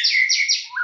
あ!